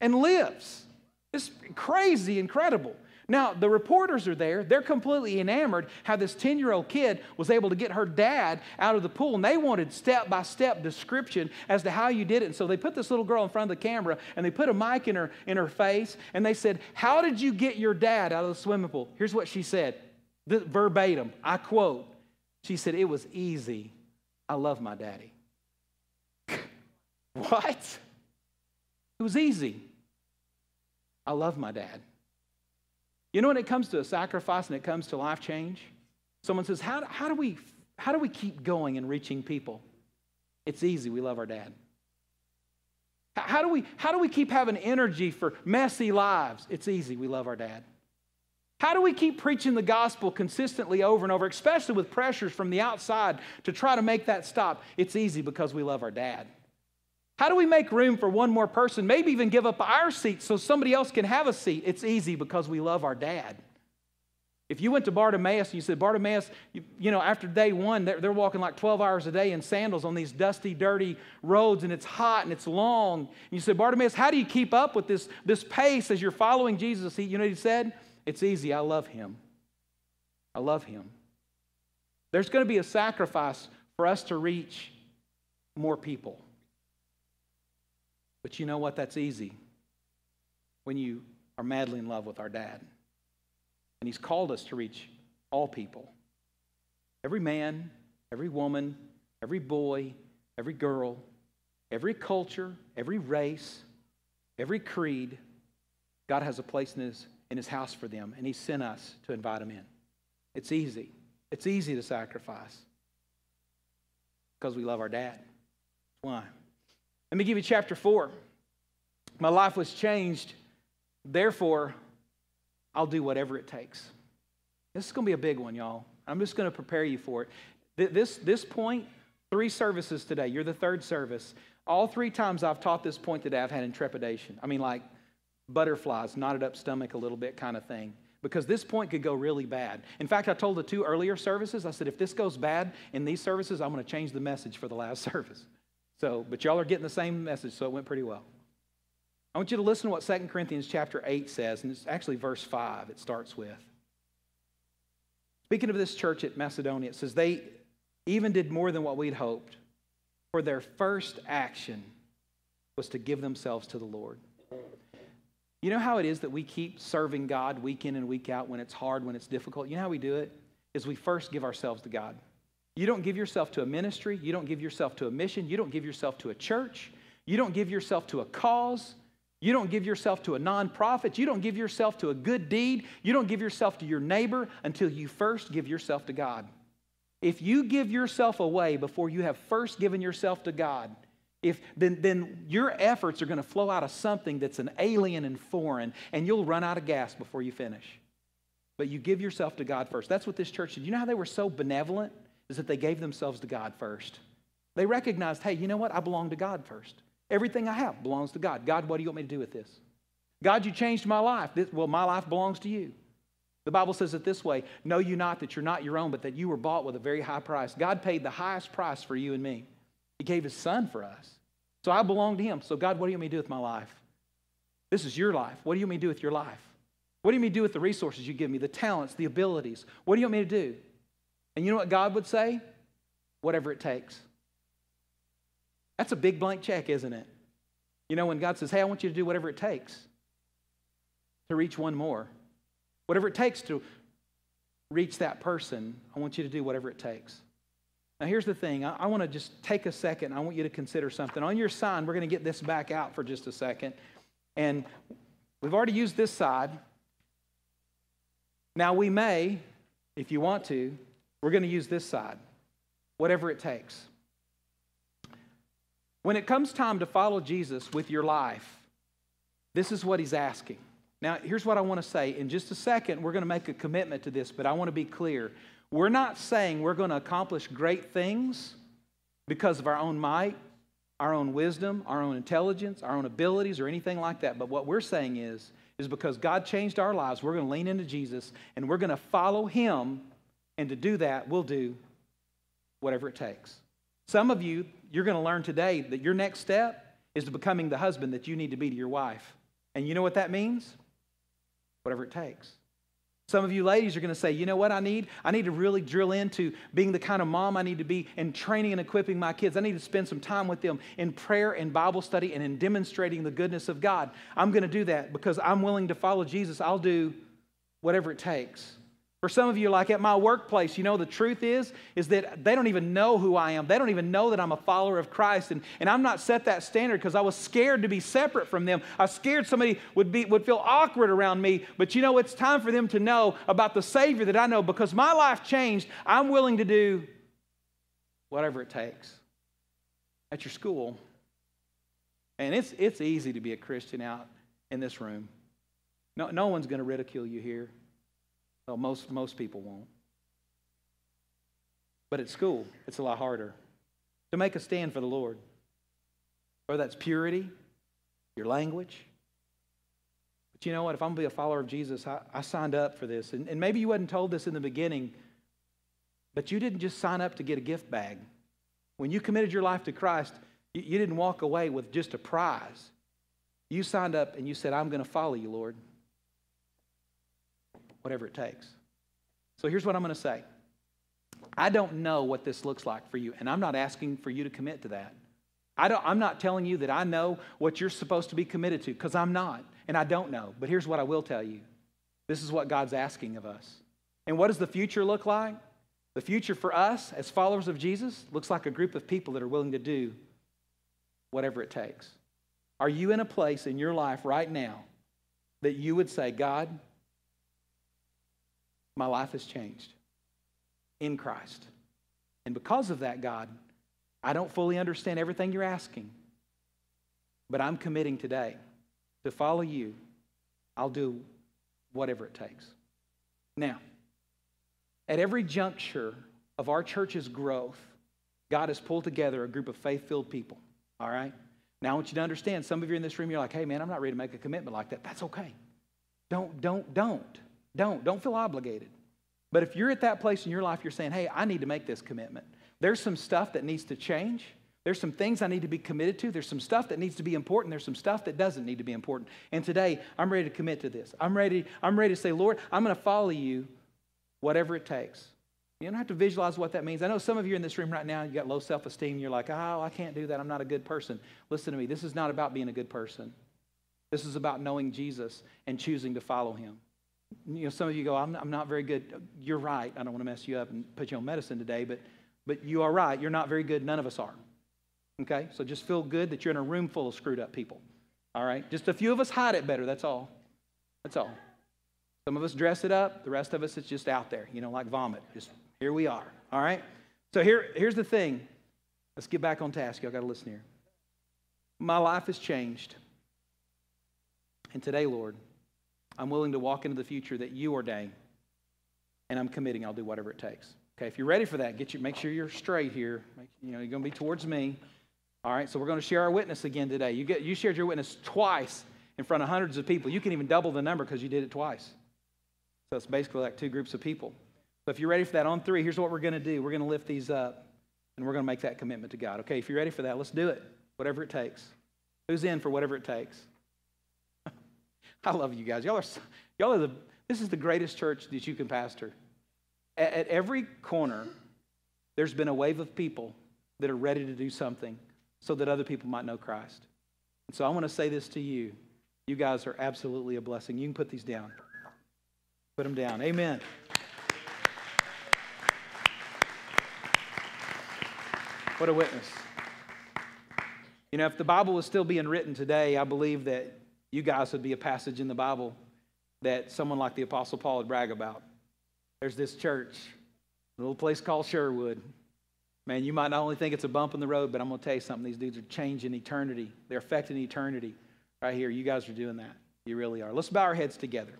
S2: and lives. It's crazy, incredible. Now, the reporters are there. They're completely enamored how this 10 year old kid was able to get her dad out of the pool. And they wanted step by step description as to how you did it. And so they put this little girl in front of the camera and they put a mic in her, in her face and they said, How did you get your dad out of the swimming pool? Here's what she said verbatim. I quote, She said, It was easy. I love my daddy. What? It was easy. I love my dad. You know, when it comes to a sacrifice and it comes to life change, someone says, How, how, do, we, how do we keep going and reaching people? It's easy. We love our dad. How do, we, how do we keep having energy for messy lives? It's easy. We love our dad. How do we keep preaching the gospel consistently over and over, especially with pressures from the outside to try to make that stop? It's easy because we love our dad. How do we make room for one more person? Maybe even give up our seat so somebody else can have a seat. It's easy because we love our dad. If you went to Bartimaeus and you said, Bartimaeus, you, you know, after day one, they're, they're, walking like 12 hours a day in sandals on these dusty, dirty roads, and it's hot and it's long. And you said, Bartimaeus, how do you keep up with this, this pace as you're following Jesus? He, you know what he said? It's easy. I love him. I love him. There's going to be a sacrifice for us to reach more people. But you know what? That's easy when you are madly in love with our dad. And he's called us to reach all people every man, every woman, every boy, every girl, every culture, every race, every creed. God has a place in his, in his house for them, and he sent us to invite them in. It's easy. It's easy to sacrifice because we love our dad. Why? Let me give you chapter 4. My life was changed, therefore, I'll do whatever it takes. This is going to be a big one, y'all. I'm just going to prepare you for it. This, this point, three services today. You're the third service. All three times I've taught this point today, I've had intrepidation. I mean, like butterflies, knotted up stomach a little bit kind of thing. Because this point could go really bad. In fact, I told the two earlier services, I said, if this goes bad in these services, I'm going to change the message for the last service. So, but y'all are getting the same message, so it went pretty well. I want you to listen to what 2 Corinthians chapter 8 says, and it's actually verse 5 it starts with. Speaking of this church at Macedonia, it says, They even did more than what we'd hoped, for their first action was to give themselves to the Lord. You know how it is that we keep serving God week in and week out when it's hard, when it's difficult? You know how we do it? Is we first give ourselves to God. You don't give yourself to a ministry. You don't give yourself to a mission. You don't give yourself to a church. You don't give yourself to a cause. You don't give yourself to a nonprofit. You don't give yourself to a good deed. You don't give yourself to your neighbor until you first give yourself to God. If you give yourself away before you have first given yourself to God, if, then, then your efforts are going to flow out of something that's an alien and foreign, and you'll run out of gas before you finish. But you give yourself to God first. That's what this church did. You know how they were so benevolent? Is that they gave themselves to God first. They recognized, hey, you know what? I belong to God first. Everything I have belongs to God. God, what do you want me to do with this? God, you changed my life. This, well, my life belongs to you. The Bible says it this way Know you not that you're not your own, but that you were bought with a very high price. God paid the highest price for you and me. He gave his son for us. So I belong to him. So, God, what do you want me to do with my life? This is your life. What do you want me to do with your life? What do you want me to do with the resources you give me, the talents, the abilities? What do you want me to do? And you know what God would say? Whatever it takes. That's a big blank check, isn't it? You know, when God says, Hey, I want you to do whatever it takes to reach one more, whatever it takes to reach that person, I want you to do whatever it takes. Now, here's the thing I, I want to just take a second. I want you to consider something. On your sign, we're going to get this back out for just a second. And we've already used this side. Now, we may, if you want to, we're going to use this side, whatever it takes. When it comes time to follow Jesus with your life, this is what he's asking. Now, here's what I want to say. In just a second, we're going to make a commitment to this, but I want to be clear. We're not saying we're going to accomplish great things because of our own might, our own wisdom, our own intelligence, our own abilities, or anything like that. But what we're saying is, is because God changed our lives, we're going to lean into Jesus and we're going to follow Him. And to do that, we'll do whatever it takes. Some of you, you're going to learn today that your next step is to becoming the husband that you need to be to your wife. And you know what that means? Whatever it takes. Some of you ladies are going to say, you know what I need? I need to really drill into being the kind of mom I need to be and training and equipping my kids. I need to spend some time with them in prayer and Bible study and in demonstrating the goodness of God. I'm going to do that because I'm willing to follow Jesus. I'll do whatever it takes. For some of you, like at my workplace, you know, the truth is, is that they don't even know who I am. They don't even know that I'm a follower of Christ. And, and I'm not set that standard because I was scared to be separate from them. I was scared somebody would, be, would feel awkward around me. But you know, it's time for them to know about the Savior that I know because my life changed. I'm willing to do whatever it takes. At your school, and it's, it's easy to be a Christian out in this room. No, no one's going to ridicule you here. Well, most, most people won't. But at school, it's a lot harder to make a stand for the Lord. Whether that's purity, your language. But you know what? If I'm going to be a follower of Jesus, I, I signed up for this. And, and maybe you wasn't told this in the beginning, but you didn't just sign up to get a gift bag. When you committed your life to Christ, you, you didn't walk away with just a prize. You signed up and you said, I'm going to follow you, Lord whatever it takes. So here's what I'm going to say I don't know what this looks like for you, and I'm not asking for you to commit to that. I don't, I'm not telling you that I know what you're supposed to be committed to, because I'm not, and I don't know. But here's what I will tell you this is what God's asking of us. And what does the future look like? The future for us as followers of Jesus looks like a group of people that are willing to do whatever it takes. Are you in a place in your life right now that you would say, God, my life has changed in Christ. And because of that, God, I don't fully understand everything you're asking, but I'm committing today to follow you. I'll do whatever it takes. Now, at every juncture of our church's growth, God has pulled together a group of faith filled people. All right? Now, I want you to understand some of you in this room, you're like, hey, man, I'm not ready to make a commitment like that. That's okay. Don't, don't, don't. Don't. Don't feel obligated. But if you're at that place in your life, you're saying, hey, I need to make this commitment. There's some stuff that needs to change. There's some things I need to be committed to. There's some stuff that needs to be important. There's some stuff that doesn't need to be important. And today, I'm ready to commit to this. I'm ready, I'm ready to say, Lord, I'm going to follow you whatever it takes. You don't have to visualize what that means. I know some of you in this room right now, you got low self esteem. You're like, oh, I can't do that. I'm not a good person. Listen to me. This is not about being a good person. This is about knowing Jesus and choosing to follow him. You know, some of you go, I'm, I'm not very good. You're right. I don't want to mess you up and put you on medicine today, but, but you are right. You're not very good. None of us are. Okay? So just feel good that you're in a room full of screwed up people. All right? Just a few of us hide it better. That's all. That's all. Some of us dress it up. The rest of us, it's just out there, you know, like vomit. Just here we are. All right? So here, here's the thing. Let's get back on task. Y'all got to listen here. My life has changed. And today, Lord, I'm willing to walk into the future that you ordain. And I'm committing, I'll do whatever it takes. Okay, if you're ready for that, get you, make sure you're straight here. Make, you know, you're going to be towards me. All right, so we're going to share our witness again today. You, get, you shared your witness twice in front of hundreds of people. You can even double the number because you did it twice. So it's basically like two groups of people. So if you're ready for that on three, here's what we're going to do we're going to lift these up and we're going to make that commitment to God. Okay, if you're ready for that, let's do it, whatever it takes. Who's in for whatever it takes? I love you guys. Y'all are, y'all are the, this is the greatest church that you can pastor. At, at every corner, there's been a wave of people that are ready to do something so that other people might know Christ. And so I want to say this to you. You guys are absolutely a blessing. You can put these down. Put them down. Amen. What a witness. You know, if the Bible was still being written today, I believe that you guys would be a passage in the Bible that someone like the Apostle Paul would brag about. There's this church, a little place called Sherwood. Man, you might not only think it's a bump in the road, but I'm going to tell you something. These dudes are changing eternity, they're affecting eternity right here. You guys are doing that. You really are. Let's bow our heads together.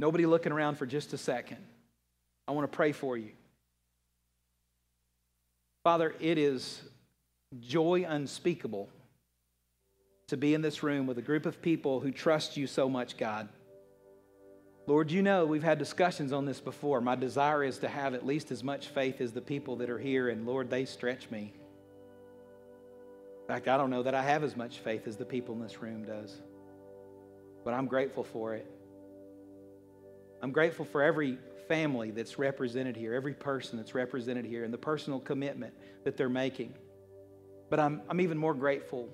S2: Nobody looking around for just a second. I want to pray for you. Father, it is joy unspeakable to be in this room with a group of people who trust you so much, God. Lord, you know we've had discussions on this before. My desire is to have at least as much faith as the people that are here, and Lord, they stretch me. In fact, I don't know that I have as much faith as the people in this room does. But I'm grateful for it. I'm grateful for every family that's represented here, every person that's represented here, and the personal commitment that they're making. But I'm, I'm even more grateful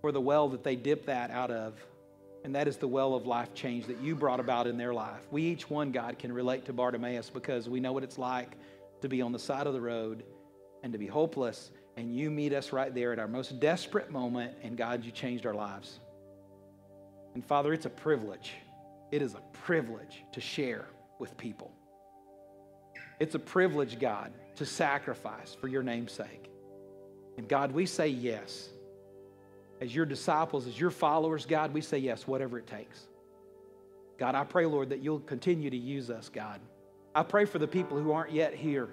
S2: for the well that they dip that out of, and that is the well of life change that you brought about in their life. We each one, God, can relate to Bartimaeus because we know what it's like to be on the side of the road and to be hopeless, and you meet us right there at our most desperate moment, and God, you changed our lives. And Father, it's a privilege it is a privilege to share with people. It's a privilege, God, to sacrifice for your name's sake. And God, we say yes. As your disciples, as your followers, God, we say yes, whatever it takes. God, I pray, Lord, that you'll continue to use us, God. I pray for the people who aren't yet here.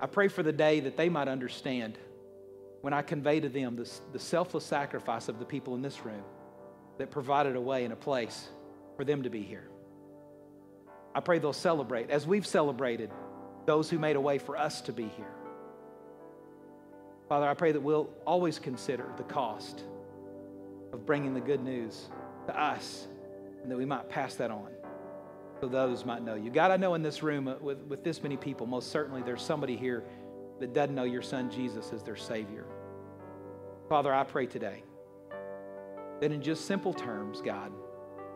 S2: I pray for the day that they might understand when I convey to them this, the selfless sacrifice of the people in this room that provided a way and a place for them to be here. I pray they'll celebrate as we've celebrated those who made a way for us to be here. Father, I pray that we'll always consider the cost of bringing the good news to us and that we might pass that on so others might know you. God, I know in this room uh, with, with this many people, most certainly there's somebody here that doesn't know your son Jesus as their Savior. Father, I pray today that in just simple terms, God,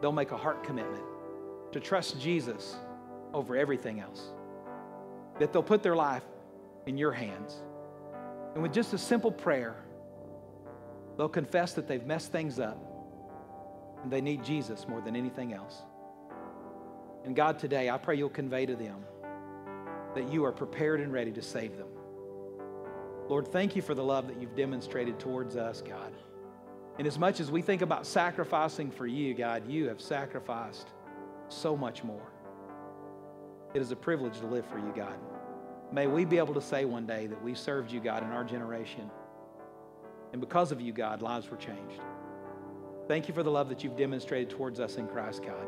S2: they'll make a heart commitment to trust Jesus over everything else. That they'll put their life in your hands. And with just a simple prayer, they'll confess that they've messed things up and they need Jesus more than anything else. And God, today, I pray you'll convey to them that you are prepared and ready to save them. Lord, thank you for the love that you've demonstrated towards us, God. And as much as we think about sacrificing for you, God, you have sacrificed so much more. It is a privilege to live for you, God. May we be able to say one day that we served you, God, in our generation. And because of you, God, lives were changed. Thank you for the love that you've demonstrated towards us in Christ, God.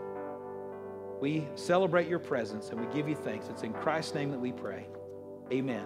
S2: We celebrate your presence and we give you thanks. It's in Christ's name that we pray. Amen.